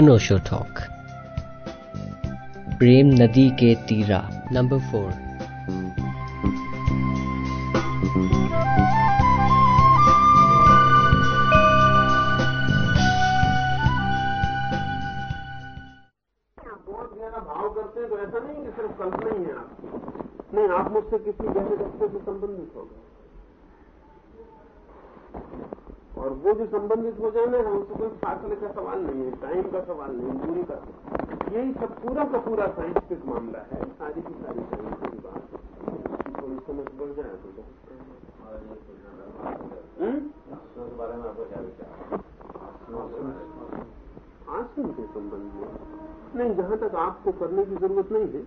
अनोशो talk प्रेम नदी के तीरा नंबर फोर फासले का सवाल नहीं है टाइम का सवाल नहीं दूरी का सवाल। यही सब पूरा का पूरा साइंटिफिक मामला है। सारी की सारी साइंस की बात। थोड़ी समझ बढ़ जाए तो बहुत बारे में आपका क्या विचार आसन के संबंध में। नहीं जहाँ तक आपको करने की ज़रूरत नहीं है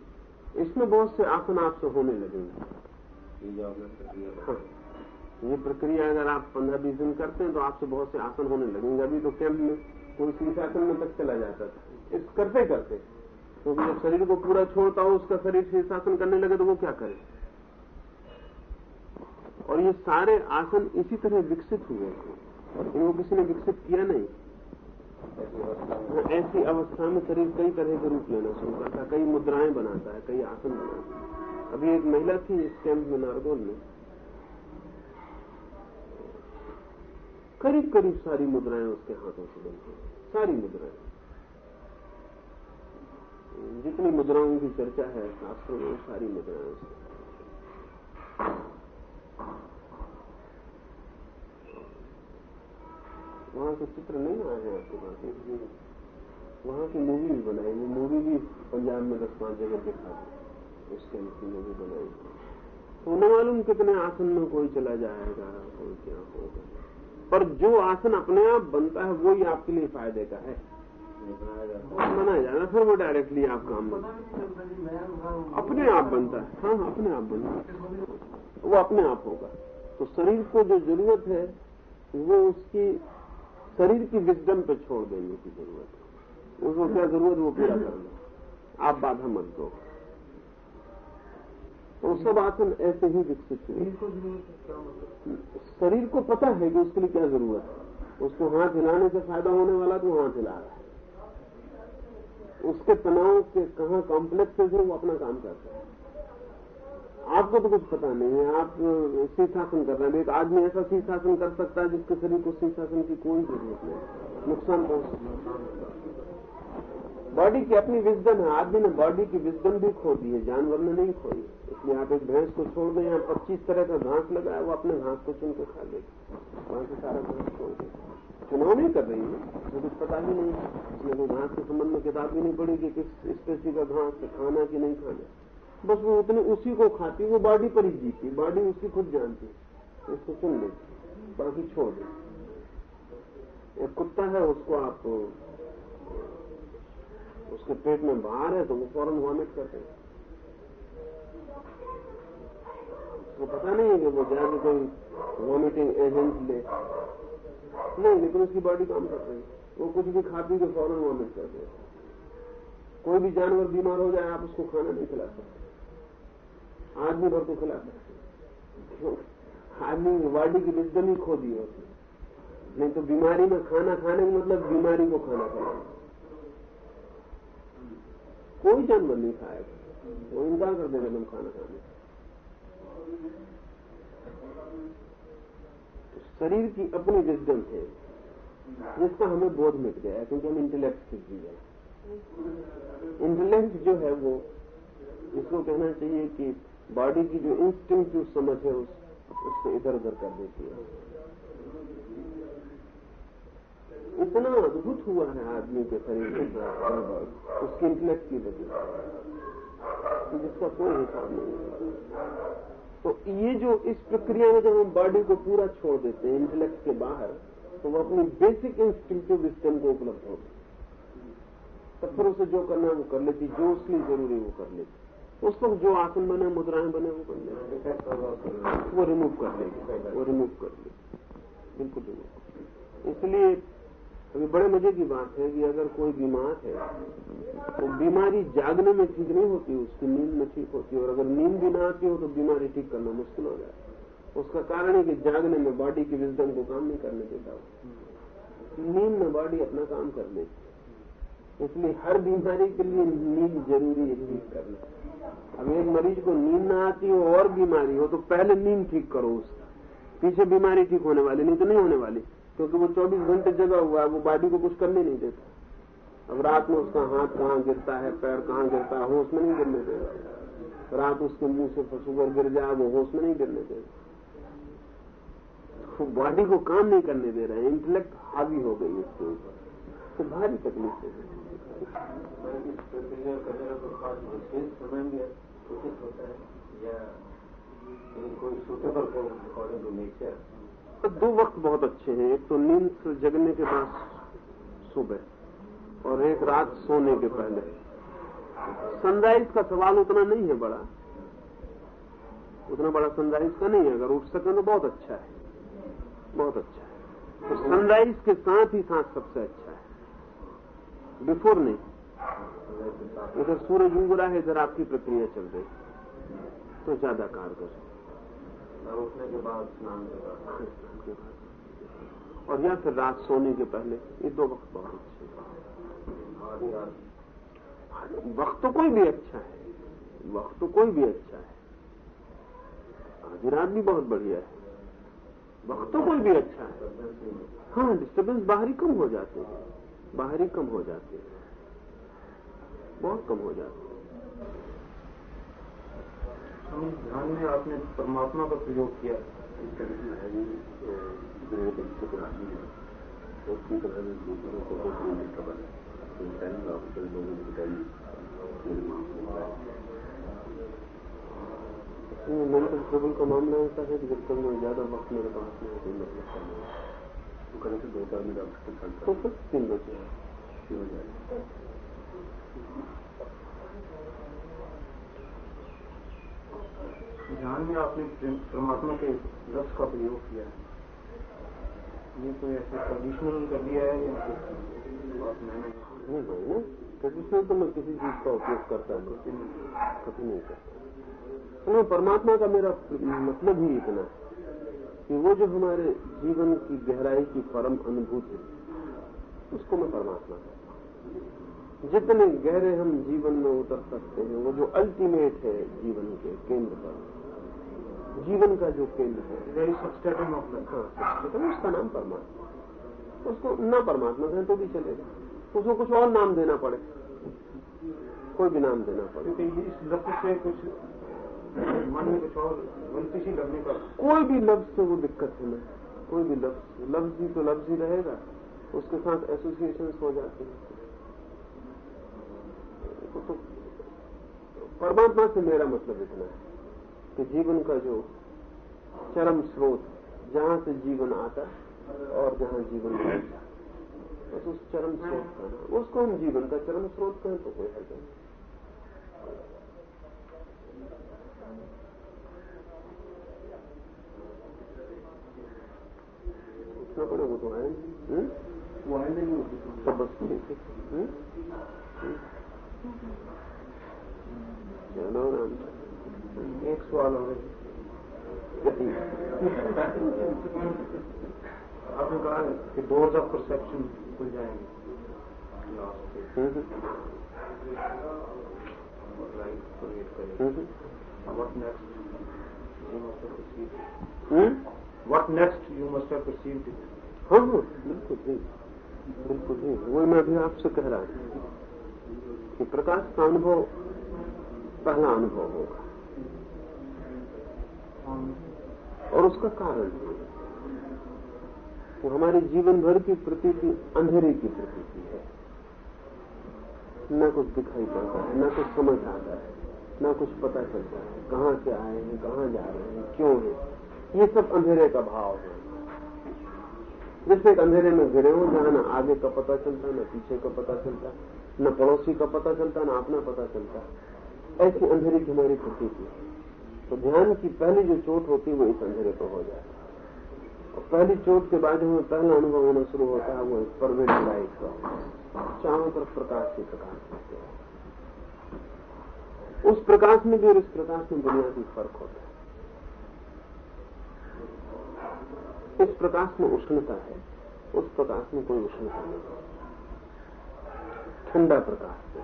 इसमें बहुत से आसन आपसे होने लगेंगे। हाँ। ये प्रक्रिया अगर आप पंद्रह बीस दिन करते हैं तो आपसे बहुत से आसन होने लगेंगे। अभी तो कैंप में कोई शीर्षासन में तक चला जाता था। इस करते करते क्योंकि जब शरीर को पूरा छोड़ता हो, उसका शरीर शीर्षासन करने लगे तो वो क्या करे? और ये सारे आसन इसी तरह विकसित हुए इनको किसी ने विकसित किया नहीं। में ऐसी अवस्था में शरीर कई तरह के रूप लेना शुरू करता कई मुद्राएँ बनाता है, कई आसन बनाता है। अभी एक महिला थी इस कैंप में नारगोल में। करीब करीब सारी मुद्राएँ उसके हाथों से बनी सारी मुद्राएँ। जितनी मुद्राओं की चर्चा है, शास्त्रों में सारी मुद्राएँ उसके वहाँ के चित्र नहीं आए हैं आपके पास वहाँ की मूवी भी बनाई। वो मूवी भी पंजाब में दस पाँच जगह दिखा दी उस कैंप की मूवी बनाई। तो न मालूम कितने आसन में कोई चला जाएगा, कोई क्या होगा। पर जो आसन अपने आप बनता है वो ही आपके लिए फ़ायदे का है। बनाया जाना फिर वो डायरेक्टली आप काम में अपने आप बनता है। हाँ हाँ अपने आप बनता है। वो अपने आप होगा। तो शरीर को जो ज़रूरत है, वो उसकी शरीर की विजडम पे छोड़ देने की ज़रूरत है। उसको क्या ज़रूरत, वो पूरा कर आप बाधा मत दो। तो सब आसन ऐसे ही विकसित हुए शरीर को पता है कि उसके लिए क्या ज़रूरत है। उसको हाथ हिलाने से फ़ायदा होने वाला तो हाथ हिला रहा है। उसके तनाव के कहा कॉम्प्लेक्सेस है वो अपना काम करता है। आपको तो कुछ पता नहीं है आप शीर्षासन कर रहे हैं। एक आदमी ऐसा शीर्षासन कर सकता है जिसके शरीर को शीर्षासन की कोई ज़रूरत नहीं नुकसान पहुँच सकता बॉडी की अपनी विजडम है। आदमी ने बॉडी की विजडम भी खो दी है जानवर ने नहीं खोई इसलिए आप एक भैंस को छोड़ दें यहाँ पच्चीस तरह का घास लगा है वो अपने घास को चुन के खा लेगी। वहाँ से सारा घास छोड़ दे चुनाव नहीं कर रही है उसको कुछ पता ही नहीं उसने कोई घास के संबंध में किताब भी नहीं पड़ी कि किस स्पेसी का घास है, खाना कि नहीं खाना बस वो उतने उसी को खाती, वो बॉडी पर ही जीती, बॉडी उसकी खुद जानती उसको सुन लेती बाकी छोड़ दे एक कुत्ता है, उसको आप, उसके पेट में बाहर है तो वो फ़ौरन वॉमिट करते हैं। उसको पता नहीं है कि वो जाके कोई वॉमिटिंग एजेंट ले। नहीं, लेकिन उसकी बॉडी काम कर रही है। वो कुछ भी खा पी के फ़ौरन वॉमिट कर दे कोई भी जानवर बीमार हो जाए, आप उसको खाना नहीं खिला सकते। आदमी भर को खिला सकते आदमी बॉडी की विजडम ही खो दी होती नहीं तो बीमारी में खाना खाने का मतलब बीमारी को खाना खिलाना। कोई जानवर नहीं खाएगा। वो इनकार कर देगा तुम खाना खाने शरीर की अपनी विजडम है जिसका हमें बोध मिट गया है क्योंकि हम इंटेलेक्ट सीख गए इंटेलेक्ट जो है वो इसको कहना चाहिए कि बॉडी की जो इंस्टिंक्टिव समझ है उस, उसको इधर उधर कर देती है। इतना अद्भुत हुआ है आदमी के शरीर के साथ उसके इंटेलेक्ट की वजह से जिसका कोई हिसाब नहीं है। तो ये जो इस प्रक्रिया में जब हम बॉडी को पूरा छोड़ देते हैं इंटेलेक्ट के बाहर तो वो अपनी बेसिक इंस्टिंक्टिव विस्टम को उपलब्ध होती तब फिर उसे जो करना है वो कर लेती, जो उसके ज़रूरी वो कर लेती। उस वक्त जो आसन बने, मुद्राएँ बने, वो कर लेती। वो रिमूव कर लेगी वो रिमूव कर लेगी बिल्कुल रिमूव इसलिए अभी बड़े मज़े की बात है कि अगर कोई बीमार है तो बीमारी जागने में ठीक नहीं होती, उसकी नींद में ठीक होती और अगर नींद भी ना आती हो तो बीमारी ठीक करना मुश्किल हो जाए उसका कारण है कि जागने में बॉडी की विजडम को काम नहीं करने देता नींद में बॉडी अपना काम कर लेती इसलिए हर बीमारी के लिए नींद ज़रूरी है, ठीक करना। अब एक मरीज़ को नींद ना आती हो, और बीमारी हो तो पहले नींद ठीक करो उसकी। पीछे बीमारी ठीक होने वाली, नहीं तो नहीं होने वाली। क्योंकि वो 24 घंटे जगा हुआ है, वो बॉडी को कुछ करने नहीं देता। अब रात में उसका हाथ कहाँ गिरता है, पैर कहाँ गिरता है, होश में नहीं गिरने देगा रात उसके मुँह से शुगर गिर जाए, वो होश में नहीं गिरने देगा वो बॉडी को काम नहीं करने दे रहे हैं, इंटेलेक्ट हावी हो गई उसके ऊपर। तो भारी तकलीफ़ है। कोई को अकॉर्डिंग टू नेचर तो दो वक्त बहुत अच्छे हैं। एक तो नींद से जगने के बाद सुबह और एक रात सोने के पहले। सनराइज का सवाल उतना नहीं है बड़ा। उतना बड़ा सनराइज का नहीं है। अगर उठ सकें तो बहुत अच्छा है। बहुत अच्छा है। तो सनराइज के साथ ही साथ सबसे अच्छा है। बिफोर नहीं। इधर सूरज उगरा है, इधर आपकी प्रक्रिया चल रही तो ज़्यादा कारगर है। और उठने के बाद स्नान के बाद। और या फिर रात सोने के पहले ये दो वक्त बहुत अच्छे हैं। वक्त तो कोई भी अच्छा है। वक्त तो कोई भी अच्छा है। आधी रात भी बहुत बढ़िया है। वक्त तो कोई भी अच्छा है। हाँ डिस्टर्बेंस बाहरी कम हो जाते हैं। बाहरी कम हो जाते हैं। बहुत कम हो जाते हैं। ध्यान में आपने परमात्मा का प्रयोग किया। मेंटल ट्रबल का मामला ऐसा है कि जब तक मैं ज़्यादा वक्त मेरे पास में कोई मतलब करना तो करें तो दो चार मिनट तो फिर तीन बजे हो जाए ध्यान में आपने परमात्मा के लफ्ज का प्रयोग किया है। ये कोई ऐसे ट्रेडिशनल कर दिया है या नहीं भाई तो मैं किसी चीज़ का उपयोग करता हूँ। कभी नहीं। करता। मैं परमात्मा का मेरा मतलब ही इतना है कि वो जो हमारे जीवन की गहराई की परम अनुभूति उसको मैं परमात्मा कहता हूँ। जितने गहरे हम जीवन में उतर सकते हैं वो जो अल्टीमेट है जीवन के केंद्र पर। जीवन का जो केंद्र है। वेरी सब्सटेटिव ऑफ़ तो उसका नाम परमात्मा उसको न परमात्मा कहें तो भी चलेगा उसको कुछ और नाम देना पड़े। कोई भी नाम देना पड़े। क्योंकि इस लफ्ज से कुछ मन में कुछ और गलती सी लगने का कोई भी लफ्ज से वो दिक्कत है ना। कोई भी लफ्ज। लफ्ज ही तो लफ्ज ही रहेगा। उसके साथ एसोसिएशन हो जाते हैं। परमात्मा से मेरा मतलब इतना है कि जीवन का जो चरम स्रोत जहाँ से जीवन आता और जहाँ जीवन बस उस चरम स्रोत का नाम उसको हम जीवन का चरम स्रोत कहें तो कोई हर्ज नहीं। पड़े वो तो है हम्म? वो है नहीं होती तो बस ठीक है। राम एक सवाल और है आपने कहा कि डोर्स ऑफ़ परसेप्शन खुल जाएँगे light create. Hmm? What next? You must have perceived it. हाँ हाँ बिल्कुल ठीक बिल्कुल ठीक वही मैं अभी आपसे कह रहा था कि प्रकाश का अनुभव पहला अनुभव होगा। और उसका कारण वो हमारे जीवन भर की प्रतीति अंधेरे की प्रतीति है। न कुछ दिखाई पड़ता है, न कुछ समझ आता है, न कुछ पता चलता है, कहाँ से आए हैं, कहाँ जा रहे हैं, क्यों है। ये सब अंधेरे का भाव है। जैसे एक अंधेरे में घिरे हो, जहाँ न आगे का पता चलता है न पीछे का पता चलता न पड़ोसी का पता चलता, न अपना पता चलता। ऐसी अंधेरे की हमारी प्रतीति है। तो ध्यान की पहली जो चोट होती है, वो इस अंधेरे पर हो जाए और पहली चोट के बाद हमें पहला अनुभव होना शुरू होता है, वो इस परवेट लाइट का। चारों तरफ़ प्रकाश ही प्रकाश होते हैं। उस प्रकाश में भी और इस प्रकाश में बुनियादी फ़र्क होता है। इस प्रकाश में उष्णता है, उस प्रकाश में कोई उष्णता नहीं। ठंडा प्रकाश है।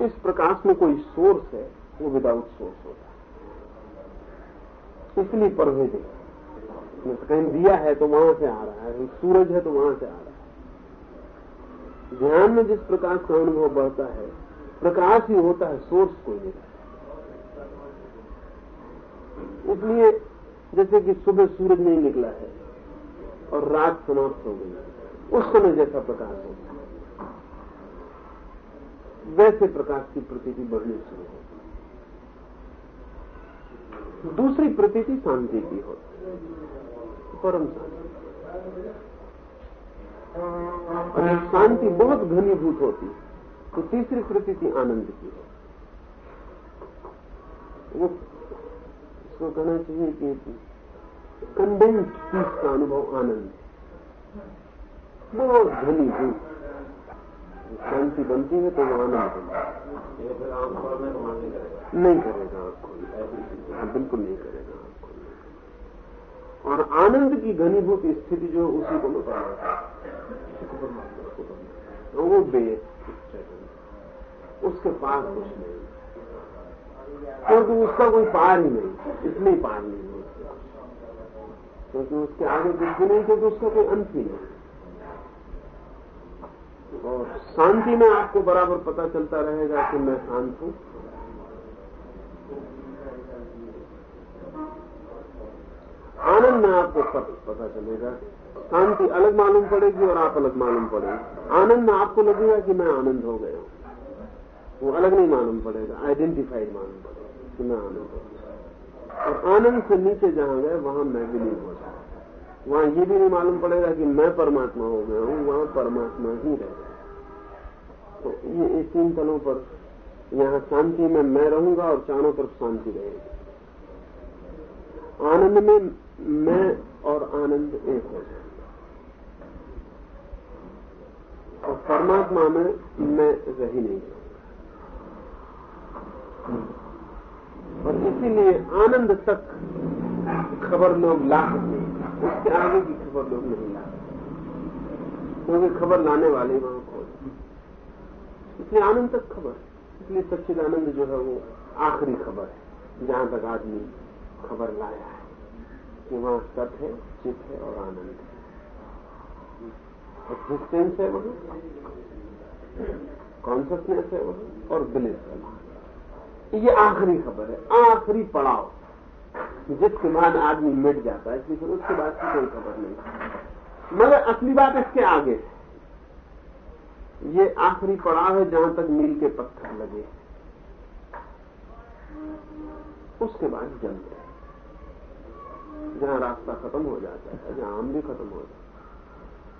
इस प्रकाश में कोई सोर्स है, वो विदाउट सोर्स होता है। इसलिए परभेदे कहीं दिया है तो वहाँ से आ रहा है सूरज है तो वहाँ से आ रहा है। ध्यान में जिस प्रकाश का अनुभव बढ़ता है, प्रकाश ही होता है सोर्स कोई नहीं। इसलिए जैसे कि सुबह सूरज नहीं निकला है और रात समाप्त हो गई उस समय जैसा प्रकाश होता है वैसे प्रकाश की प्रतीति बढ़नी शुरू होती दूसरी प्रतीति शांति की होती परम शांति। शांति बहुत घनीभूत होती तो तीसरी प्रतीति आनंद की है। वो इसको कहना चाहिए कि कंडेंस्ड पीस का अनुभव आनंद बहुत घनीभूत शांति बनती है तो वो आनंद बनता नहीं करेगा आँख हाँ, बिल्कुल नहीं करेगा आँख और आनंद की घनीभूत स्थिति जो उसी को मैं तो वो बे उसके पास कुछ नहीं। क्योंकि उसका कोई पार ही नहीं। इसलिए पार नहीं है क्योंकि उसके आगे कुछ नहीं क्योंकि उसका कोई अंत ही नहीं। और शांति में आपको बराबर पता चलता रहेगा कि मैं शांत हूँ। आनंद में आपको पता चलेगा। शांति अलग मालूम पड़ेगी और आप अलग मालूम पड़ेगी। आनंद में आपको लगेगा कि मैं आनंद हो गया हूँ। वो अलग नहीं मालूम पड़ेगा आइडेंटिफाइड मालूम पड़ेगा कि मैं आनंद हो और आनंद से नीचे जहाँ गए, वहाँ मैं भी नहीं हो जाए वहाँ ये भी नहीं मालूम पड़ेगा कि मैं परमात्मा हो गया हूँ, वहाँ परमात्मा ही रह तो ये तीन तलों पर यहाँ शांति में मैं रहूँगा और चारों तरफ़ शांति रहेगी। आनंद में मैं और आनंद एक हो जाए और परमात्मा में मैं रही नहीं और इसीलिए आनंद तक खबर लोग ला सकते उसके आगे की खबर लोग नहीं ला सकते क्योंकि खबर लाने वाले वहाँ खोज इसलिए आनंद तक खबर इसलिए सच्चिदानंद जो है वो आखिरी खबर है। जहाँ तक आदमी खबर लाया है कि वहाँ सत है चित है और आनंद है। एक्सिस्टेंस है वहाँ? कॉन्सियसनेस है वहाँ? और बिलिस है वहाँ। ये आखिरी खबर है, आखिरी पड़ाव। जिसके बाद आदमी मिट जाता है, इसलिए फिर उसके बाद की कोई खबर नहीं। मगर असली बात इसके आगे है। ये आखिरी पड़ाव है जहाँ तक मील के पत्थर लगे। उसके बाद जन्म है जहाँ रास्ता खत्म हो जाता है, जहाँ आम भी खत्म हो जाता है।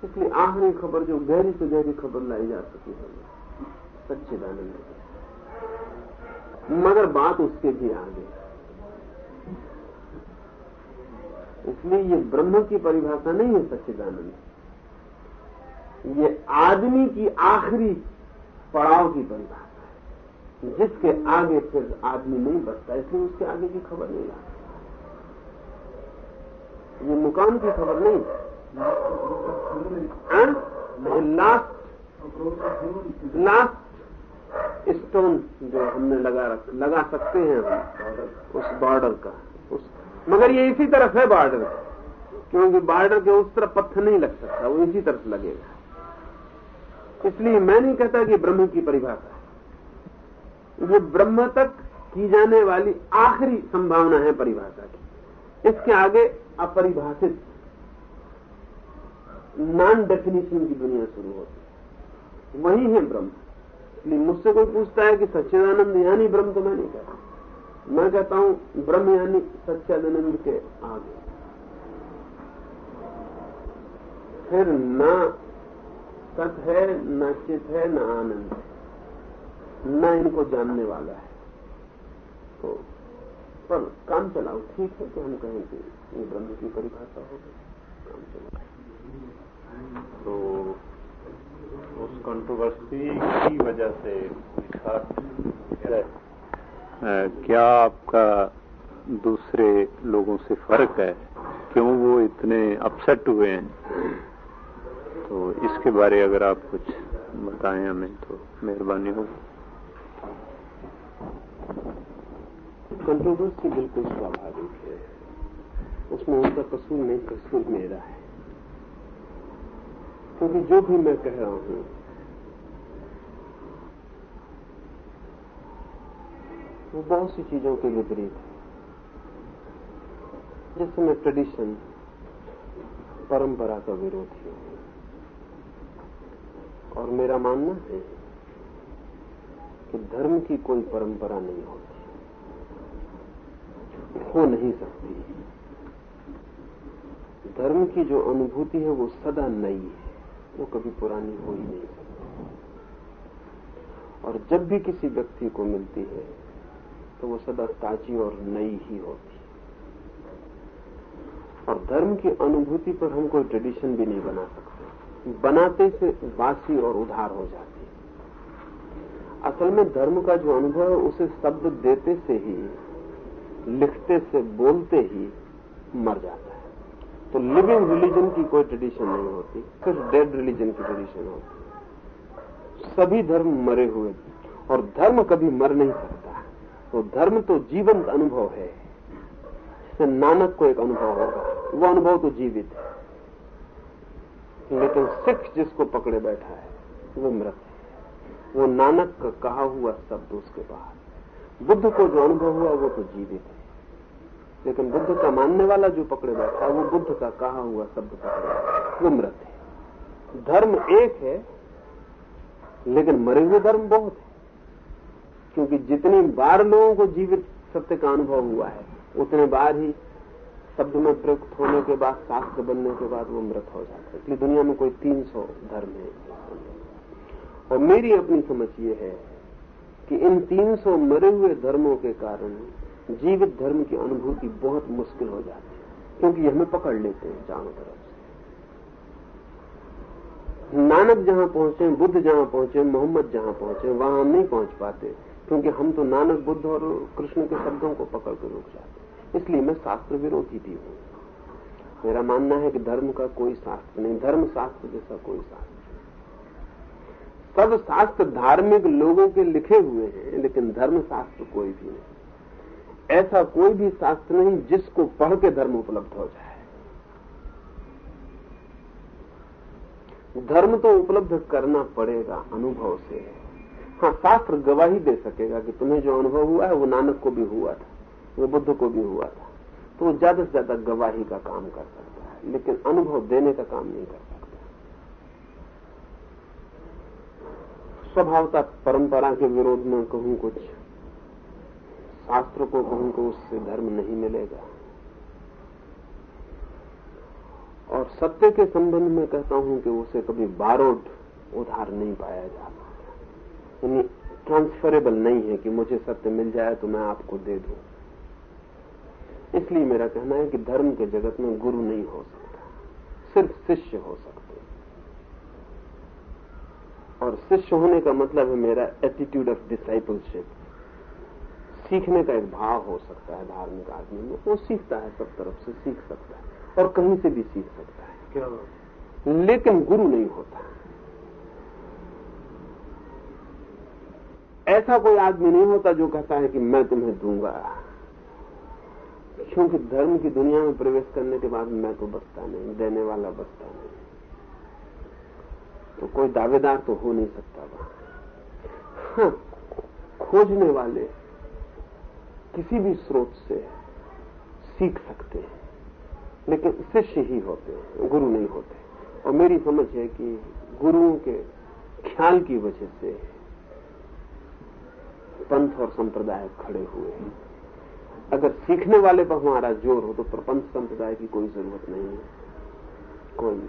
इसलिए आखिरी खबर जो गहरी से गहरी खबर लाई जा सकी है, सच्चिदानंद मगर बात उसके भी आगे। इसलिए ये ब्रह्म की परिभाषा नहीं है सच्चिदानंद। ये आदमी की आखिरी पड़ाव की परिभाषा है। जिसके आगे फिर आदमी नहीं बचता इसलिए उसके आगे की खबर नहीं आती। ये मुकाम की खबर नहीं लास्ट लास्ट स्टोन जो हमने लगा रख, लगा सकते हैं हम, उस बॉर्डर का। उस, मगर ये इसी तरफ़ है बॉर्डर क्योंकि बॉर्डर के उस तरफ़ पत्थर नहीं लग सकता, वो इसी तरफ़ लगेगा। इसलिए मैं नहीं कहता कि ब्रह्म की परिभाषा है। ये ब्रह्म तक की जाने वाली आखिरी संभावना है परिभाषा की। इसके आगे अपरिभाषित नॉन डेफिनेशन की दुनिया शुरू होती है। वही है ब्रह्म। इसलिए मुझसे कोई पूछता है कि सच्चिदानंद यानी ब्रह्म तो मैं नहीं कहता। मैं कहता हूँ, ब्रह्म यानी सच्चिदानंद के आगे। फिर न सत है न चित है न आनंद है। न इनको जानने वाला है। तो पर काम चलाओ ठीक है कि हम कहें कि ये ब्रह्म की परिभाषा हो गई। काम चलाओ। तो उस कंट्रोवर्सी की वजह से क्या आपका दूसरे लोगों से फ़र्क है? क्यों वो इतने अपसेट हुए हैं? तो इसके बारे अगर आप कुछ बताएँ हमें तो मेहरबानी होगी कंट्रोवर्सी बिल्कुल स्वाभाविक है। उसमें उनका कसूर नहीं, कसूर मेरा है। क्योंकि जो भी मैं कह रहा हूँ, वो बहुत सी चीज़ों के विपरीत है। जैसे मैं ट्रेडिशन परंपरा का विरोधी हूँ। और मेरा मानना है कि धर्म की कोई परंपरा नहीं होती। हो नहीं सकती। धर्म की जो अनुभूति है, वो सदा नई है। वो कभी पुरानी हो ही नहीं सकती। और जब भी किसी व्यक्ति को मिलती है तो वो सदा ताजी और नई ही होती। है और धर्म की अनुभूति पर हम कोई ट्रेडिशन भी नहीं बना सकते। बनाते से बासी और उधार हो जाती है। असल में धर्म का जो अनुभव है, उसे शब्द देते से ही, लिखते से, बोलते ही मर जाता है। तो लिविंग रिलीजन की कोई ट्रेडिशन नहीं होती, सिर्फ़ डेड रिलीजन की ट्रेडिशन होती सभी धर्म मरे हुए और धर्म कभी मर नहीं सकता। तो धर्म तो जीवंत अनुभव है। नानक को एक अनुभव होगा, वो अनुभव तो जीवित है। लेकिन सिख जिसको पकड़े बैठा है, वो मृत है। वो नानक का कहा हुआ शब्द उसके बाहर बुद्ध को जो अनुभव हुआ, वो तो जीवित है। लेकिन बुद्ध का मानने वाला जो पकड़े बैठा है, वो बुद्ध का कहा हुआ शब्द पकड़े वो मृत है। धर्म एक है, लेकिन मरे हुए धर्म बहुत है। क्योंकि जितनी बार लोगों को जीवित सत्य का अनुभव हुआ है, उतने बार ही शब्द में प्रयुक्त होने के बाद, शास्त्र बनने के बाद वो मृत हो जाता है। इसलिए दुनिया में कोई तीन सौ धर्म है। और मेरी अपनी समझ ये है कि इन तीन सौ मरे हुए धर्मों के कारण जीवित धर्म की अनुभूति बहुत मुश्किल हो जाती है, क्योंकि हमें पकड़ लेते हैं चारों तरफ़ नानक जहाँ पहुँचे, बुद्ध जहाँ पहुँचे, मोहम्मद जहाँ पहुँचे, वहाँ नहीं पहुँच पाते, क्योंकि हम तो नानक, बुद्ध और कृष्ण के शब्दों को पकड़ कर रुक जाते इसलिए मैं शास्त्र विरोधी भी हूँ। मेरा मानना है कि धर्म का कोई शास्त्र नहीं धर्म शास्त्र जैसा कोई शास्त्र। सब शास्त्र धार्मिक लोगों के लिखे हुए हैं, लेकिन धर्म शास्त्र कोई भी नहीं। ऐसा कोई भी शास्त्र नहीं जिसको पढ़ के धर्म उपलब्ध हो जाए। धर्म तो उपलब्ध करना पड़ेगा अनुभव से। हाँ शास्त्र गवाही दे सकेगा कि तुम्हें जो अनुभव हुआ है, वो नानक को भी हुआ था। वो बुद्ध को भी हुआ था। तो वो ज़्यादा से ज़्यादा गवाही का काम कर सकता है, लेकिन अनुभव देने का काम नहीं कर सकता। स्वभावता परंपरा के विरोध में कहूँ कुछ, शास्त्र को कहूँ तो उससे धर्म नहीं मिलेगा। और सत्य के संबंध में कहता हूँ कि उसे कभी बारोड उधार नहीं पाया जा यानी ट्रांसफरेबल नहीं है कि मुझे सत्य मिल जाए तो मैं आपको दे दूँ। इसलिए मेरा कहना है कि धर्म के जगत में गुरु नहीं हो सकता। सिर्फ़ शिष्य हो सकते और शिष्य होने का मतलब है मेरा एटीट्यूड ऑफ़ डिसाइपलशिप सीखने का एक भाव हो सकता है धार्मिक आदमी में। वो सीखता है सब तरफ़ से सीख सकता है और कहीं से भी सीख सकता है। क्या लेकिन गुरु नहीं होता। ऐसा कोई आदमी नहीं होता जो कहता है कि मैं तुम्हें दूँगा। क्योंकि धर्म की दुनिया में प्रवेश करने के बाद मैं तो बचता नहीं देने वाला बचता नहीं। तो कोई दावेदार तो हो नहीं सकता वहाँ हाँ, खोजने वाले किसी भी स्रोत से सीख सकते हैं लेकिन शिष्य ही होते हैं गुरु नहीं होते। और मेरी समझ है कि गुरुओं के ख्याल की वजह से पंथ और संप्रदाय खड़े हुए हैं। अगर सीखने वाले पर हमारा ज़ोर हो तो प्रपंच संप्रदाय की कोई ज़रूरत नहीं है। कोई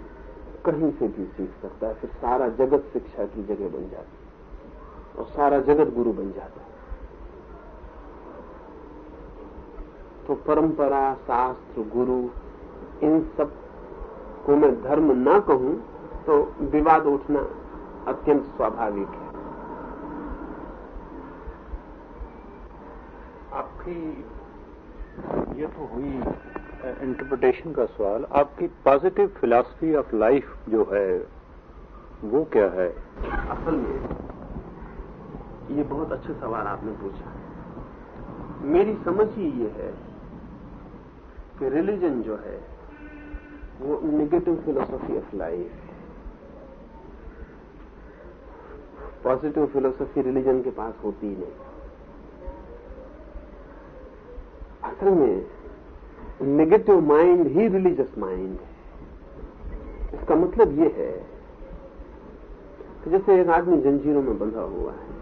कहीं से भी सीख सकता है, फिर सारा जगत शिक्षा की जगह बन जाती और सारा जगत गुरु बन जाता है। तो परंपरा, शास्त्र, गुरु, इन सबको मैं धर्म ना कहूँ तो विवाद उठना अत्यंत स्वाभाविक है। आपकी ये तो हुई इंटरप्रिटेशन का सवाल। आपकी पॉजिटिव फिलॉसफी ऑफ़ लाइफ जो है, वो क्या है? असल में, ये बहुत अच्छा सवाल आपने पूछा। मेरी समझ ही ये है कि रिलीजन जो है, वो नेगेटिव फिलोसफी ऑफ़ लाइफ है। पॉजिटिव फिलोसफी रिलीजन के पास होती ही नहीं। असल में नेगेटिव माइंड ही रिलीजियस माइंड है। इसका मतलब ये है कि जैसे एक आदमी जंजीरों में बंधा हुआ है,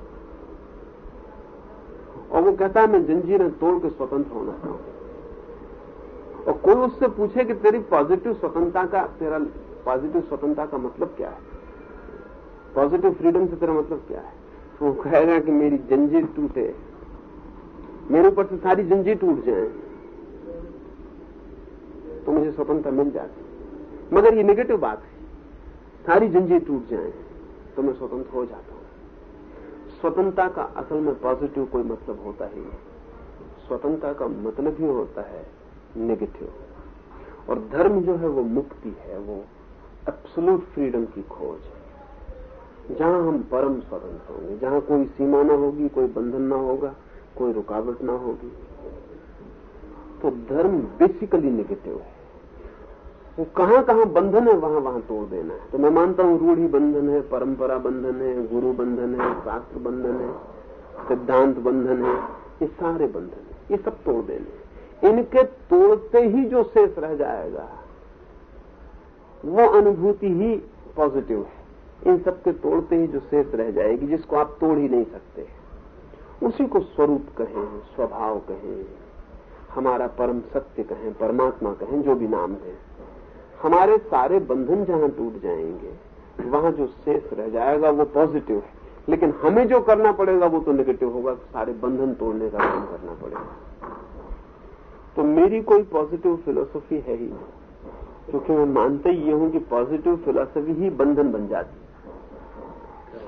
और वो कहता है, मैं जंजीरें तोड़ के स्वतंत्र होना चाहूँ और कोई उससे पूछे कि तेरी पॉजिटिव स्वतंत्रता का, तेरा पॉजिटिव स्वतंत्रता का मतलब क्या है? पॉजिटिव फ्रीडम से तेरा मतलब क्या है? तो वो कहेगा कि मेरी जंजीर टूटे। मेरे ऊपर से सारी जंजीर टूट जाए तो मुझे स्वतंत्रता मिल जाती। मगर ये नेगेटिव बात है, सारी जंजीर टूट जाए तो मैं स्वतंत्र हो जाता हूँ। स्वतंत्रता का असल में पॉजिटिव कोई मतलब होता ही नहीं। स्वतंत्रता का मतलब ही होता है नेगेटिव और धर्म जो है वो मुक्ति है, वो एब्सोल्यूट फ्रीडम की खोज है। जहाँ हम परम स्वतंत्र होंगे, जहाँ कोई सीमा ना होगी, कोई बंधन ना होगा कोई रुकावट ना होगी। तो धर्म बेसिकली निगेटिव है। वो कहाँ कहाँ बंधन है वहाँ वहाँ तोड़ देना है। तो मैं मानता हूँ रूढ़ी बंधन है, परंपरा बंधन है, गुरु बंधन है, शास्त्र बंधन है, सिद्धांत बंधन है, ये सारे बंधन है। ये सब तोड़ देने इनके तोड़ते ही जो शेष रह जाएगा, वो अनुभूति ही पॉजिटिव है। इन सबके तोड़ते ही जो शेष रह जाएगी, जिसको आप तोड़ ही नहीं सकते। उसी को स्वरूप कहें, स्वभाव कहें, हमारा परम सत्य कहें, परमात्मा कहें, जो भी नाम दें। हमारे सारे बंधन जहाँ टूट जाएँगे, वहाँ जो शेष रह जाएगा वो पॉजिटिव है। लेकिन हमें जो करना पड़ेगा वो तो नेगेटिव होगा, सारे बंधन तोड़ने का काम करना पड़ेगा। तो मेरी कोई पॉजिटिव फिलोसफी है ही क्योंकि मैं मानते ही हूँ कि पॉजिटिव फिलोसफी ही बंधन बन जाती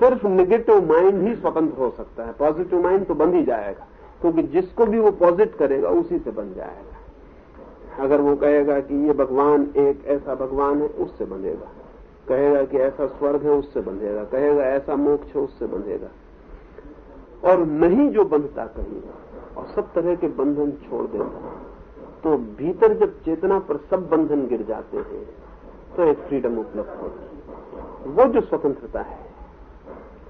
सिर्फ़ निगेटिव माइंड ही स्वतंत्र हो सकता है। पॉजिटिव माइंड तो बंद ही जाएगा, क्योंकि जिसको भी वो पॉजिट करेगा, उसी से बन जाएगा। अगर वो कहेगा कि ये भगवान एक ऐसा भगवान है, उससे बंधेगा कहेगा कि ऐसा स्वर्ग है, उससे बंधेगा कहेगा ऐसा मोक्ष है, उससे बंधेगा और नहीं जो बंधता कहीं, और सब तरह के बंधन छोड़ देता तो भीतर जब चेतना पर सब बंधन गिर जाते हैं तो एक फ्रीडम उपलब्ध होती वो जो स्वतंत्रता है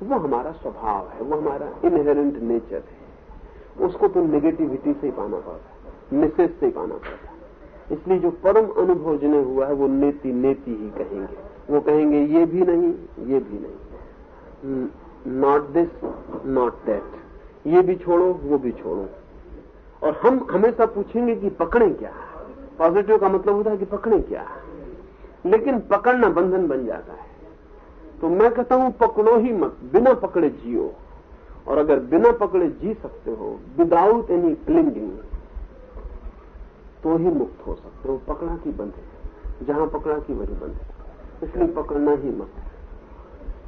वो हमारा स्वभाव है, वो हमारा इनहेरेंट नेचर है। उसको तो नेगेटिविटी से ही पाना पड़ता है मिसेज से ही पाना पड़ता है। इसलिए जो परम अनुभव जिन्हें हुआ है, वो नेति नेति ही कहेंगे। वो कहेंगे, ये भी नहीं, ये भी नहीं। नॉट दिस नॉट दैट ये भी छोड़ो, वो भी छोड़ो। और हम हमेशा पूछेंगे कि पकड़े क्या? पॉजिटिव का मतलब होता है कि पकड़े क्या? लेकिन पकड़ना बंधन बन जाता है। तो मैं कहता हूँ, पकड़ो ही मत, बिना पकड़े जियो। और अगर बिना पकड़े जी सकते हो विदाउट एनी क्लिंगिंग तो ही मुक्त हो सकते हो। पकड़ा की बंधे जहाँ पकड़ा की, वही बंधे इसलिए पकड़ना ही मत।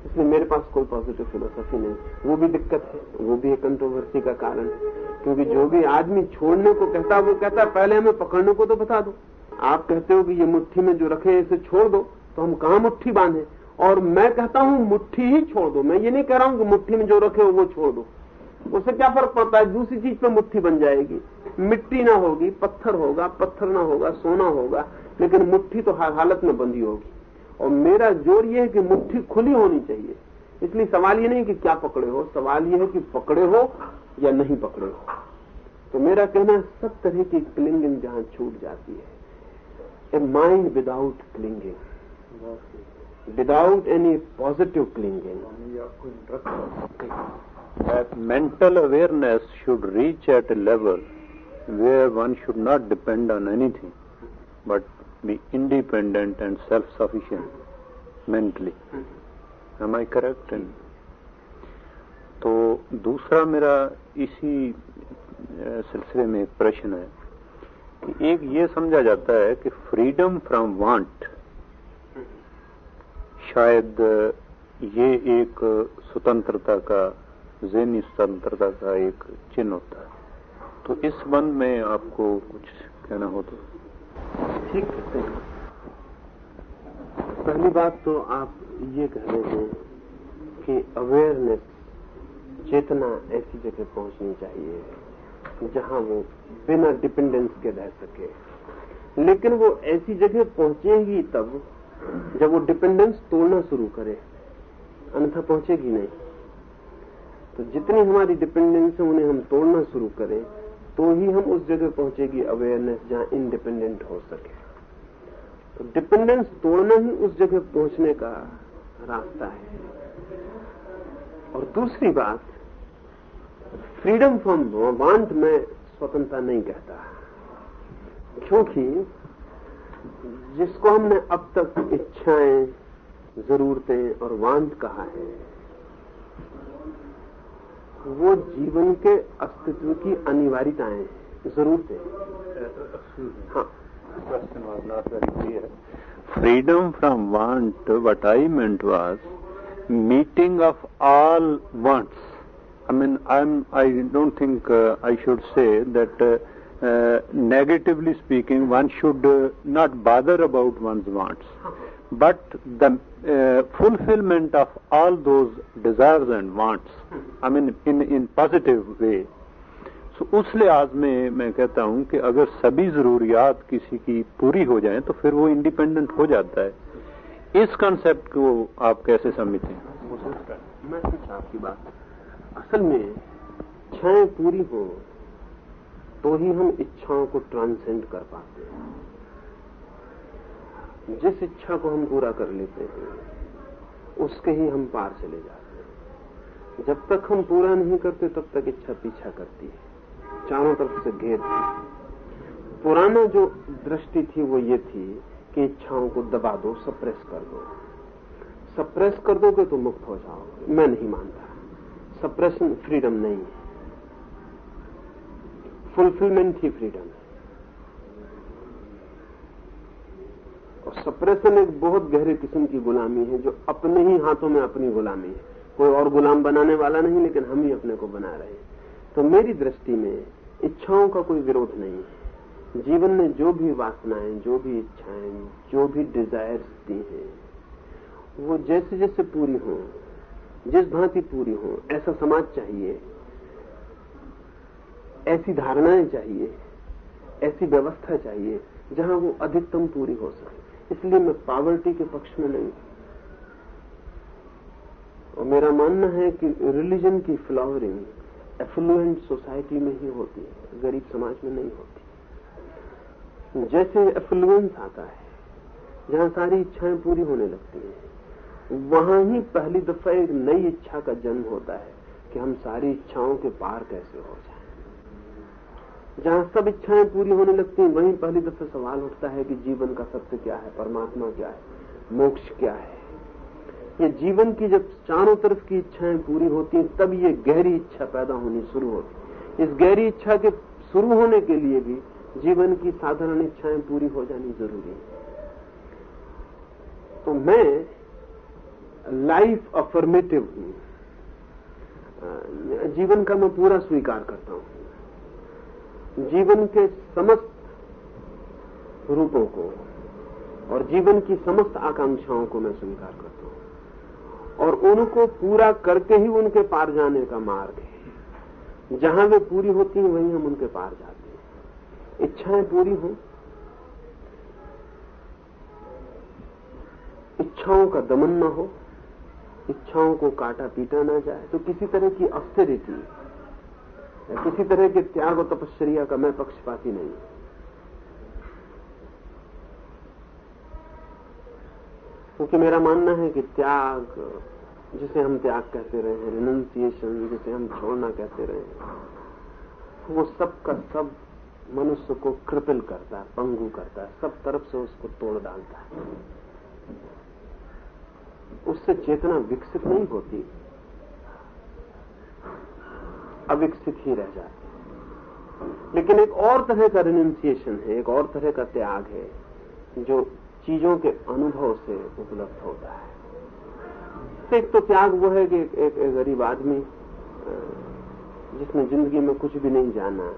इसलिए मेरे पास कोई पॉजिटिव फिलोसफी नहीं। वो भी दिक्कत है, वो भी एक कंट्रोवर्सी का कारण है। क्योंकि जो भी आदमी छोड़ने को कहता है वो कहता है पहले हमें पकड़ने को तो बता दो। आप कहते हो कि ये मुट्ठी में जो रखे इसे छोड़ दो तो हम कहा मुट्ठी बांधे? और मैं कहता हूँ, मुट्ठी ही छोड़ दो। मैं ये नहीं कह रहा हूँ कि मुट्ठी में जो रखे हो वो छोड़ दो। उससे क्या फ़र्क पड़ता है? दूसरी चीज़ पे मुट्ठी बन जाएगी। मिट्टी ना होगी, पत्थर होगा, पत्थर ना होगा, सोना होगा, लेकिन मुट्ठी तो हर हालत में बंधी होगी। और मेरा ज़ोर यह है कि मुट्ठी खुली होनी चाहिए। इसलिए सवाल ये नहीं कि क्या पकड़े हो, सवाल यह है कि पकड़े हो या नहीं पकड़े हो। तो मेरा कहना है, सब तरह की क्लिंगिंग जहाँ छूट जाती है, a mind without clinging. Without any positive clinging that mental awareness should reach at a level where one should not depend on anything but be independent and self-sufficient mentally. Am I correct? And तो दूसरा मेरा इसी सिलसिले में एक प्रश्न है कि एक ये समझा जाता है कि फ्रीडम फ्रॉम वांट शायद ये एक स्वतंत्रता का, जैनी स्वतंत्रता का एक चिन्ह होता है। तो इस संबंध में आपको कुछ कहना हो तो। ठीक पहली बात तो आप ये कह रहे हैं कि अवेयरनेस चेतना ऐसी जगह पहुंचनी चाहिए जहाँ वो बिना डिपेंडेंस के रह सके। लेकिन वो ऐसी जगह पहुंचेगी तब जब वो डिपेंडेंस तोड़ना शुरू करे, अन्यथा पहुंचेगी नहीं। तो जितनी हमारी डिपेंडेंस है, उन्हें हम तोड़ना शुरू करें तो ही हम उस जगह पहुंचेगी अवेयरनेस जहाँ इंडिपेंडेंट हो सके। तो डिपेंडेंस तोड़ना ही उस जगह पहुँचने का रास्ता है। और दूसरी बात फ्रीडम फ्रॉम वांट में स्वतंत्रता नहीं कहता। क्योंकि जिसको हमने अब तक इच्छाएँ, जरूरतें और वांध कहा है, वो जीवन के अस्तित्व की अनिवार्यताएँ, जरूरतें। हाँ। Freedom from want what I meant was meeting of all wants I mean I am I don't think I should say that uh, negatively speaking, one should uh, not bother about one's wants. But the uh, fulfillment of all those desires and wants, I mean, in, in positive way, तो उस लिहाज में मैं कहता हूँ कि अगर सभी जरूरियात किसी की पूरी हो जाएँ तो फिर वो इंडिपेंडेंट हो जाता है इस कंसेप्ट को आप कैसे समझते हैं मैं आपकी बात असल में इच्छाएँ पूरी हो तो ही हम इच्छाओं को ट्रांसेंड कर पाते हैं। जिस इच्छा को हम पूरा कर लेते हैं, उसके ही हम पार चले जाते हैं। जब तक हम पूरा नहीं करते, तब तक इच्छा पीछा करती है। चारों तरफ़ से घेर पुराना जो दृष्टि थी, वो ये थी कि इच्छाओं को दबा दो सप्रेस कर दो। सप्रेस कर दोगे तो मुक्त हो जाओगे। मैं नहीं मानता। सप्रेशन फ्रीडम नहीं है। फुलफिलमेंट ही फ्रीडम है। और सप्रेशन एक बहुत गहरे किस्म की गुलामी है, जो अपने ही हाथों में अपनी गुलामी है। कोई और गुलाम बनाने वाला नहीं, लेकिन हम ही अपने को बना रहे हैं। तो मेरी दृष्टि में इच्छाओं का कोई विरोध नहीं है। जीवन में जो भी वासनाएँ, जो भी इच्छाएँ, जो भी डिजायर्स दी हैं, वो जैसे जैसे पूरी हो, जिस भांति पूरी हो, ऐसा समाज चाहिए ऐसी धारणाएँ चाहिए, ऐसी व्यवस्था चाहिए, जहाँ वो अधिकतम पूरी हो सके। इसलिए मैं पावर्टी के पक्ष में नहीं और मेरा मानना है कि रिलीजन की फ्लावरिंग एफ्लुएंट सोसाइटी में ही होती है, गरीब समाज में नहीं होती। जैसे एफ्लुएंस आता है, जहाँ सारी इच्छाएँ पूरी होने लगती हैं, वहाँ ही पहली दफ़ा एक नई इच्छा का जन्म होता है कि हम सारी इच्छाओं के पार कैसे हो जाएँ। जहाँ सब इच्छाएँ पूरी होने लगती हैं, वहीं पहली दफ़ा सवाल उठता है कि जीवन का सत्य क्या है, परमात्मा क्या है, मोक्ष क्या है? ये जीवन की जब चारों तरफ़ की इच्छाएँ पूरी होती हैं, तब ये गहरी इच्छा पैदा होनी शुरू होती इस गहरी इच्छा के शुरू होने के लिए भी जीवन की साधारण इच्छाएँ पूरी हो जानी ज़रूरी है। तो मैं लाइफ अफर्मेटिव हूँ। जीवन का मैं पूरा स्वीकार करता हूँ। जीवन के समस्त रूपों को और जीवन की समस्त आकांक्षाओं को मैं स्वीकार करता हूँ। और उनको पूरा करके ही उनके पार जाने का मार्ग है। जहाँ वे पूरी होती हैं, वहीं हम उनके पार जाते हैं। इच्छाएँ पूरी हों। इच्छाओं का दमन न हो। इच्छाओं को काटा पीटा ना जाए। तो किसी तरह की ऑस्टेरिटी किसी तरह के त्याग और तपश्चर्या का मैं पक्षपाती नहीं। क्योंकि मेरा मानना है कि त्याग, जिसे हम त्याग कहते रहे हैं रिनंसिएशन जिसे हम छोड़ना कहते रहे हैं, वो सब का सब मनुष्य को कृपिल करता है, पंगु करता है, सब तरफ़ से उसको तोड़ डालता है। उससे चेतना विकसित नहीं होती। अविकसित ही रह जाती लेकिन एक और तरह का रिनंसिएशन है एक और तरह का त्याग है जो चीज़ों के अनुभव से उपलब्ध होता है। एक तो त्याग वो है कि एक, एक, एक गरीब आदमी जिसने ज़िंदगी में कुछ भी नहीं जाना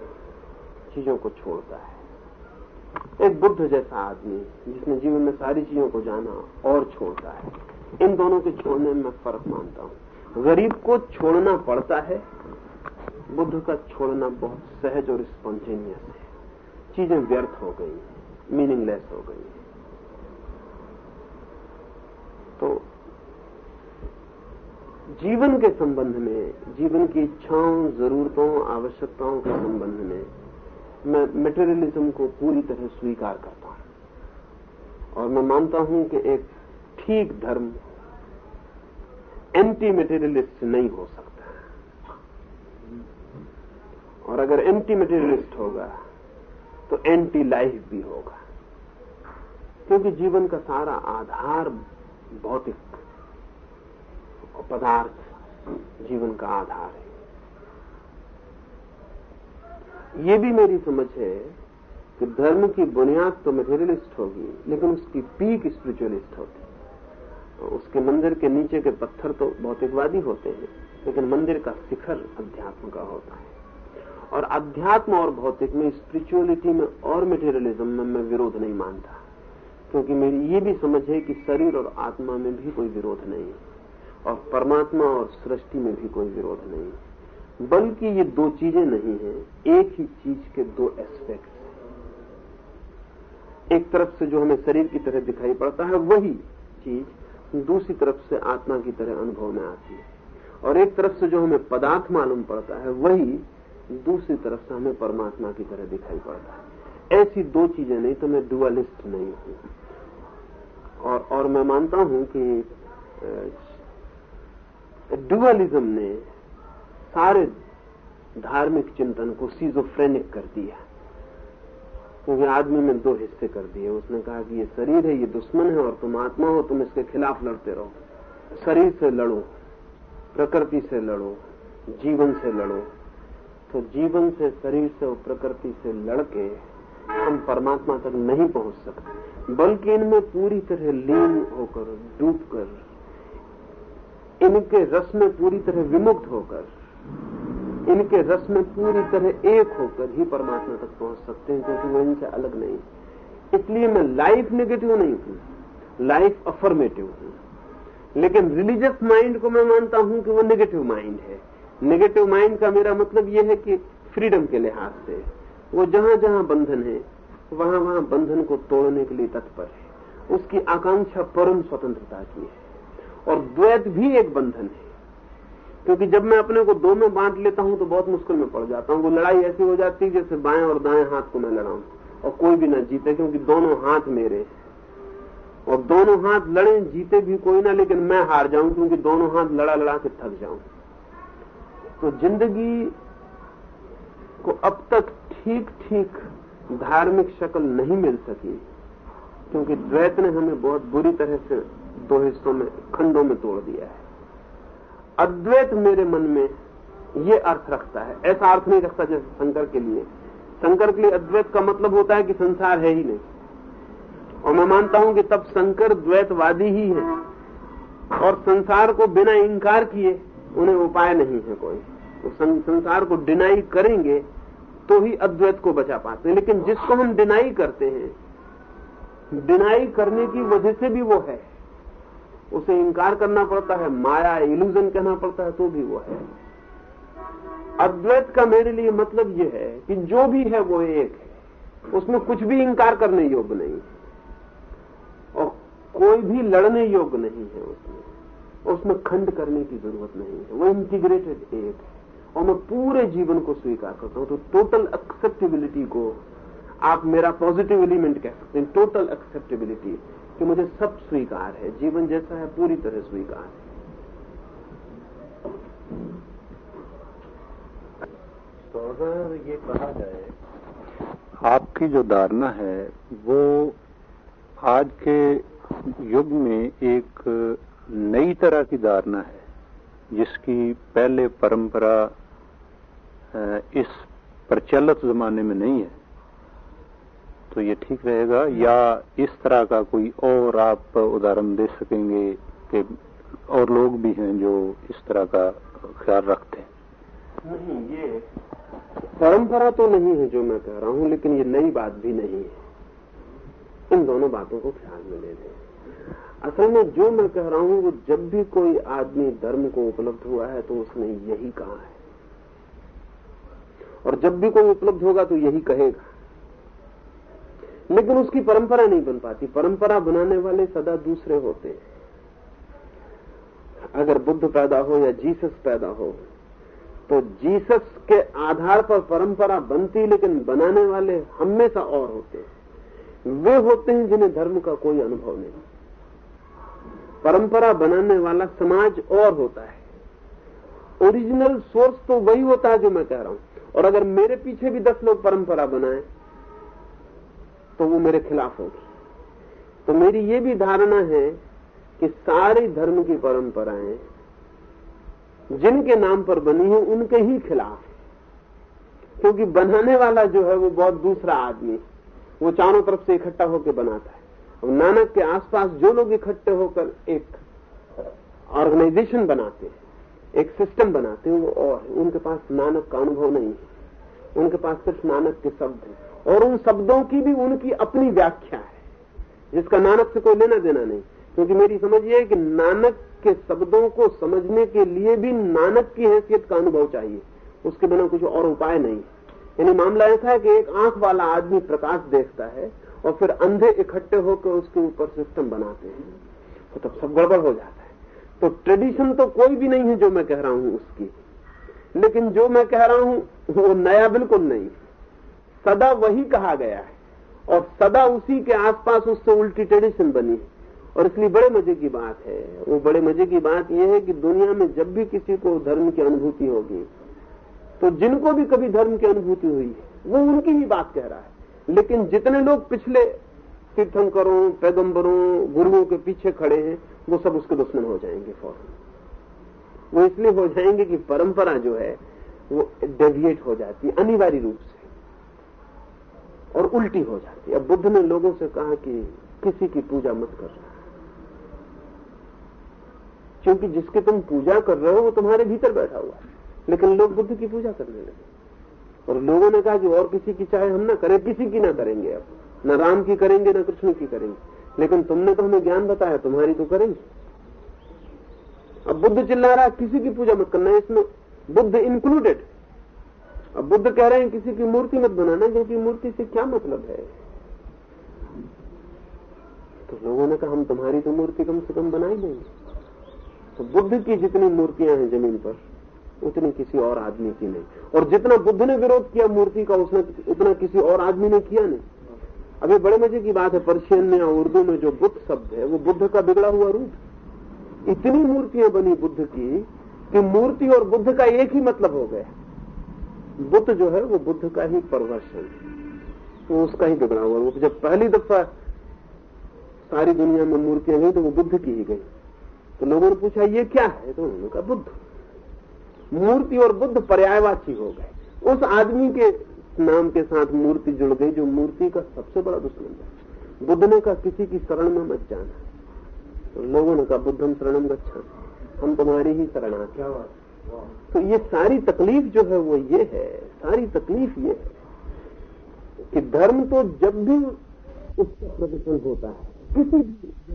चीज़ों को छोड़ता है। एक बुद्ध जैसा आदमी जिसने जीवन में सारी चीज़ों को जाना और छोड़ता है। इन दोनों के छोड़ने मैं फ़र्क मानता हूँ। गरीब को छोड़ना पड़ता है बुद्ध का छोड़ना बहुत सहज और स्पॉन्टेनियस है। चीज़ें व्यर्थ हो गई मीनिंगलेस हो गई। तो जीवन के संबंध में, जीवन की इच्छाओं, जरूरतों, आवश्यकताओं के संबंध में मैं मेटेरियलिज्म को पूरी तरह स्वीकार करता हूँ। और मैं मानता हूँ कि एक ठीक धर्म एंटी मेटेरियलिस्ट नहीं हो सकता। और अगर एंटी मेटेरियलिस्ट होगा तो एंटी लाइफ भी होगा। क्योंकि जीवन का सारा आधार भौतिक पदार्थ जीवन का आधार है। ये भी मेरी समझ है कि धर्म की बुनियाद तो मेटेरियलिस्ट होगी, लेकिन उसकी पीक स्पिरिचुअलिस्ट होती है। उसके मंदिर के नीचे के पत्थर तो भौतिकवादी होते हैं, लेकिन मंदिर का शिखर अध्यात्म का होता है। और अध्यात्म और भौतिक में स्पिरिचुअलिटी में और मेटेरियलिज्म में मैं विरोध नहीं मानता। क्योंकि मेरी ये भी समझ है कि शरीर और आत्मा में भी कोई विरोध नहीं है और परमात्मा और सृष्टि में भी कोई विरोध नहीं बल्कि ये दो चीज़ें नहीं है, एक ही चीज़ के दो एस्पेक्ट एक तरफ़ से जो हमें शरीर की तरह दिखाई पड़ता है, वही चीज़ दूसरी तरफ़ से आत्मा की तरह अनुभव में आती है। और एक तरफ़ से जो हमें पदार्थ मालूम पड़ता है, वही दूसरी तरफ़ से हमें परमात्मा की तरह दिखाई पड़ता है। ऐसी दो चीज़ें नहीं तो मैं डुअलिस्ट नहीं हूँ। और और मैं मानता हूँ कि डुअलिज्म ने सारे धार्मिक चिंतन को सीजोफ्रेनिक कर दिया। क्योंकि आदमी में दो हिस्से कर दिए। उसने कहा कि ये शरीर है, ये दुश्मन है और तुम आत्मा हो, तुम इसके खिलाफ लड़ते रहो। शरीर से लड़ो, प्रकृति से लड़ो, जीवन से लड़ो। तो जीवन से, शरीर से और प्रकृति से लड़के हम परमात्मा तक नहीं पहुँच सकते। बल्कि इनमें पूरी तरह लीन होकर डूबकर इनके रस में पूरी तरह विमुक्त होकर, इनके रस में पूरी तरह एक होकर ही परमात्मा तक पहुँच सकते हैं, क्योंकि वो इनसे अलग नहीं। इसलिए मैं लाइफ नेगेटिव नहीं हूँ लाइफ अफर्मेटिव हूँ। लेकिन रिलीजियस माइंड को मैं मानता हूँ कि वो नेगेटिव माइंड है। नेगेटिव माइंड का मेरा मतलब यह है कि फ्रीडम के लिहाज से, वो जहाँ जहाँ बंधन है, वहाँ वहाँ बंधन को तोड़ने के लिए तत्पर है। उसकी आकांक्षा परम स्वतंत्रता की है। और द्वैत भी एक बंधन है। क्योंकि जब मैं अपने को दो में बांट लेता हूँ तो बहुत मुश्किल में पड़ जाता हूँ। वो लड़ाई ऐसी हो जाती है जैसे बाएँ और दाएँ हाथ को मैं लड़ाऊं और कोई भी ना जीते, क्योंकि दोनों हाथ मेरे और दोनों हाथ लड़े, जीते भी कोई ना, लेकिन मैं हार जाऊँ, क्योंकि दोनों हाथ लड़ा लड़ा के थक जाऊँ। तो ज़िंदगी को अब तक ठीक ठीक धार्मिक शक्ल नहीं मिल सकी, क्योंकि द्वैत ने हमें बहुत बुरी तरह से दो हिस्सों में, खंडों में तोड़ दिया है। अद्वैत मेरे मन में ये अर्थ रखता है, ऐसा अर्थ नहीं रखता जैसे शंकर के लिए। शंकर के लिए अद्वैत का मतलब होता है कि संसार है ही नहीं। और मैं मानता हूँ कि तब शंकर द्वैतवादी ही है, और संसार को बिना इंकार किए उन्हें उपाय नहीं है कोई। संसार को डिनाई करेंगे तो ही अद्वैत को बचा पाते हैं। लेकिन जिसको हम डिनाई करते हैं डिनाई करने की वजह से भी वो है। उसे इंकार करना पड़ता है, माया इल्यूजन कहना पड़ता है तो भी वो है। अद्वैत का मेरे लिए मतलब यह है कि जो भी है, वो एक है। उसमें कुछ भी इंकार करने योग्य नहीं है। और कोई भी लड़ने योग्य नहीं है उसमें। उसमें खंड करने की ज़रूरत नहीं है। वो इंटीग्रेटेड एक है। और मैं पूरे जीवन को स्वीकार करता हूँ। तो टोटल एक्सेप्टेबिलिटी को आप मेरा पॉजिटिव एलिमेंट कह सकते हैं। टोटल एक्सेप्टेबिलिटी कि मुझे सब स्वीकार है जीवन जैसा है पूरी तरह स्वीकार है। तो अगर ये कहा जाए आपकी जो धारणा है वो आज के युग में एक नई तरह की धारणा है जिसकी पहले परंपरा इस प्रचलित जमाने में नहीं है। तो ये ठीक रहेगा? या इस तरह का कोई और आप उदाहरण दे सकेंगे कि और लोग भी हैं जो इस तरह का ख्याल रखते हैं? नहीं, ये परंपरा तो नहीं है जो मैं कह रहा हूँ, लेकिन ये नई बात भी नहीं है। इन दोनों बातों को ख्याल में ले लें। असल में जो मैं कह रहा हूँ, वो जब भी कोई आदमी धर्म को उपलब्ध हुआ है तो उसने यही कहा है। और जब भी कोई उपलब्ध होगा तो यही कहेगा। लेकिन उसकी परंपरा नहीं बन पाती। परंपरा बनाने वाले सदा दूसरे होते हैं। अगर बुद्ध पैदा हो या जीसस पैदा हो तो जीसस के आधार पर परंपरा बनती, लेकिन बनाने वाले हमेशा और होते हैं। वे होते हैं जिन्हें धर्म का कोई अनुभव नहीं। परंपरा बनाने वाला समाज और होता है। ओरिजिनल सोर्स तो वही होता है जो मैं कह रहा हूँ। और अगर मेरे पीछे भी दस लोग परंपरा बनाए तो वो मेरे खिलाफ होगी। तो मेरी ये भी धारणा है कि सारी धर्म की परंपराएँ जिनके नाम पर बनी है, उनके ही खिलाफ क्योंकि बनाने वाला जो है, वो बहुत दूसरा आदमी वो चारों तरफ़ से इकट्ठा होकर बनाता है। नानक के आसपास जो लोग इकट्ठे होकर एक ऑर्गेनाइजेशन बनाते हैं एक सिस्टम बनाते हैं और उनके पास नानक का अनुभव नहीं है। उनके पास सिर्फ़ नानक के शब्द हैं। और उन शब्दों की भी उनकी अपनी व्याख्या है, जिसका नानक से कोई लेना देना नहीं। क्योंकि मेरी समझ ये है कि नानक के शब्दों को समझने के लिए भी नानक की हैसियत का अनुभव चाहिए। उसके बिना कुछ और उपाय नहीं। यानी मामला ऐसा है कि एक आँख वाला आदमी प्रकाश देखता है और फिर अंधे इकट्ठे होकर उसके ऊपर सिस्टम बनाते हैं। तो तब सब गड़बड़ हो जाता है। तो ट्रेडिशन तो कोई भी नहीं है जो मैं कह रहा हूँ उसकी। लेकिन जो मैं कह रहा हूँ, वो नया बिल्कुल नहीं। सदा वही कहा गया है। और सदा उसी के आसपास उससे उल्टी ट्रेडिशन बनी है। और इसलिए बड़े मज़े की बात है। वो बड़े मज़े की बात यह है कि दुनिया में जब भी किसी को धर्म की अनुभूति होगी तो जिनको भी कभी धर्म की अनुभूति हुई, वो उनकी ही बात कह रहा है। लेकिन जितने लोग पिछले तीर्थंकरों, पैगंबरों, गुरुओं के पीछे खड़े हैं वो सब उसके दुश्मन हो जाएँगे फ़ौरन। वो इसलिए हो जाएँगे कि परंपरा जो है, वो डेविएट हो जाती है अनिवार्य रूप से। और उल्टी हो जाती। है अब बुद्ध ने लोगों से कहा कि किसी की पूजा मत कर। क्योंकि जिसकी तुम पूजा कर रहे हो, वो तुम्हारे भीतर बैठा हुआ है। लेकिन लोग बुद्ध की पूजा करने लगे। और लोगों ने कहा कि और किसी की चाहे हम ना करें, किसी की ना करेंगे अब। न राम की करेंगे, न कृष्ण की करेंगे। लेकिन तुमने तो हमें ज्ञान बताया, तुम्हारी तो करेंगे अब बुद्ध चिल्ला रहा है, किसी की पूजा मत करना इसमें। बुद्ध इंक्लूडेड अब बुद्ध कह रहे हैं, किसी की मूर्ति मत बनाना, क्योंकि मूर्ति से क्या मतलब है? तो लोगों ने कहा, हम तुम्हारी तो मूर्ति कम से कम बनाई देंगे। तो बुद्ध की जितनी मूर्तियाँ हैं ज़मीन पर, उतनी किसी और आदमी की नहीं। और जितना बुद्ध ने विरोध किया मूर्ति का, उसने उतना किसी और आदमी ने किया नहीं। अभी बड़े मज़े की बात है, पर्शियन में और उर्दू में जो बुद्ध शब्द है, वो बुद्ध का बिगड़ा हुआ रूप। इतनी मूर्तियाँ बनी बुद्ध की कि मूर्ति और बुद्ध का एक ही मतलब हो गया। बुद्ध जो है, वो बुद्ध का ही परवर्षण वो उसका ही बिगड़ा हुआ रूप। जब पहली दफ़ा सारी दुनिया में मूर्तियाँ गई तो वो बुद्ध की ही गई। तो लोगों ने पूछा, ये क्या है? तो उन्होंने कहा, बुद्ध। मूर्ति और बुद्ध पर्यायवाची हो गए। उस आदमी के नाम के साथ मूर्ति जुड़ गई जो मूर्ति का सबसे बड़ा दुश्मन है बुद्ध ने कहा किसी की शरण में मत जाना। तो लोगों ने कहा बुद्धम शरणम गच्छा हम तुम्हारी ही शरणार्थी तो ये सारी तकलीफ़ जो है वो ये है सारी तकलीफ़ ये है कि धर्म तो जब भी उसका प्रदर्शन होता है किसी भी